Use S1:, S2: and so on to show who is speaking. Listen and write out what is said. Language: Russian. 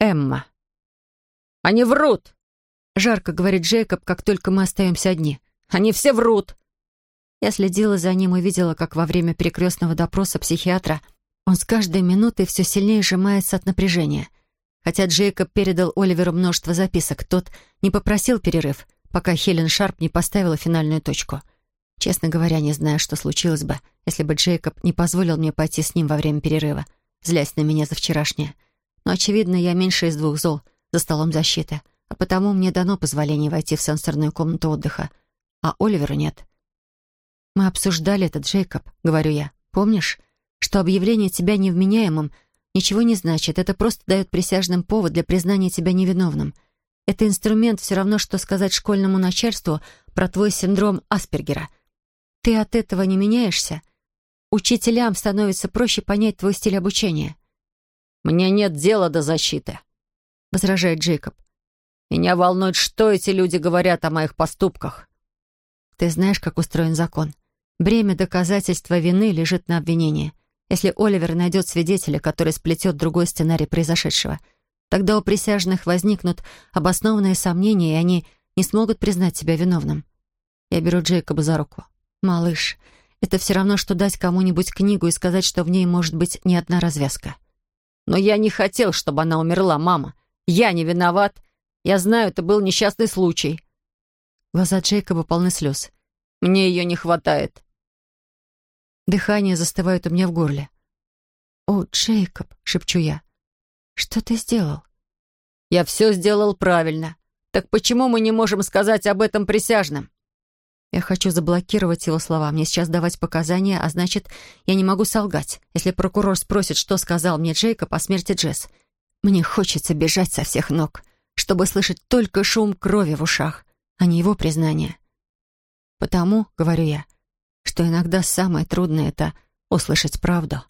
S1: Эмма.
S2: «Они врут!»
S1: — жарко говорит Джейкоб, как только мы остаемся одни.
S2: «Они все врут!»
S1: Я следила за ним и видела, как во время перекрестного допроса психиатра он с каждой минутой все сильнее сжимается от напряжения. Хотя Джейкоб передал Оливеру множество записок, тот не попросил перерыв, пока Хелен Шарп не поставила финальную точку. Честно говоря, не знаю, что случилось бы, если бы Джейкоб не позволил мне пойти с ним во время перерыва, злясь на меня за вчерашнее. Но, очевидно, я меньше из двух зол за столом защиты, а потому мне дано позволение войти в сенсорную комнату отдыха, а Оливеру нет. «Мы обсуждали это, Джейкоб», — говорю я. «Помнишь, что объявление тебя невменяемым ничего не значит, это просто дает присяжным повод для признания тебя невиновным. Это инструмент все равно, что сказать школьному начальству про твой синдром Аспергера. Ты от этого не меняешься? Учителям становится проще понять твой стиль обучения».
S2: «Мне нет дела до защиты», — возражает Джейкоб. «Меня волнует, что эти люди говорят о моих поступках».
S1: «Ты знаешь, как устроен закон. Бремя доказательства вины лежит на обвинении. Если Оливер найдет свидетеля, который сплетет другой сценарий произошедшего, тогда у присяжных возникнут обоснованные сомнения, и они не смогут признать себя виновным. Я беру Джейкоба за руку. «Малыш, это все равно, что дать кому-нибудь книгу и сказать, что в ней может быть не одна развязка».
S2: «Но я не хотел, чтобы она умерла, мама. Я не виноват. Я знаю, это был несчастный случай».
S1: Глаза Джейкоба полны слез.
S2: «Мне ее не хватает».
S1: Дыхание застывает у меня в горле. «О, Джейкоб!» — шепчу я. «Что ты сделал?»
S2: «Я все сделал правильно. Так почему мы не можем сказать об этом присяжным?»
S1: Я хочу заблокировать его слова. Мне сейчас давать показания, а значит, я не могу солгать, если прокурор спросит, что сказал мне Джейкоб о смерти Джесс. Мне хочется бежать со всех ног, чтобы слышать только шум крови в ушах, а не его признание. Потому, говорю я, что иногда самое трудное — это услышать правду.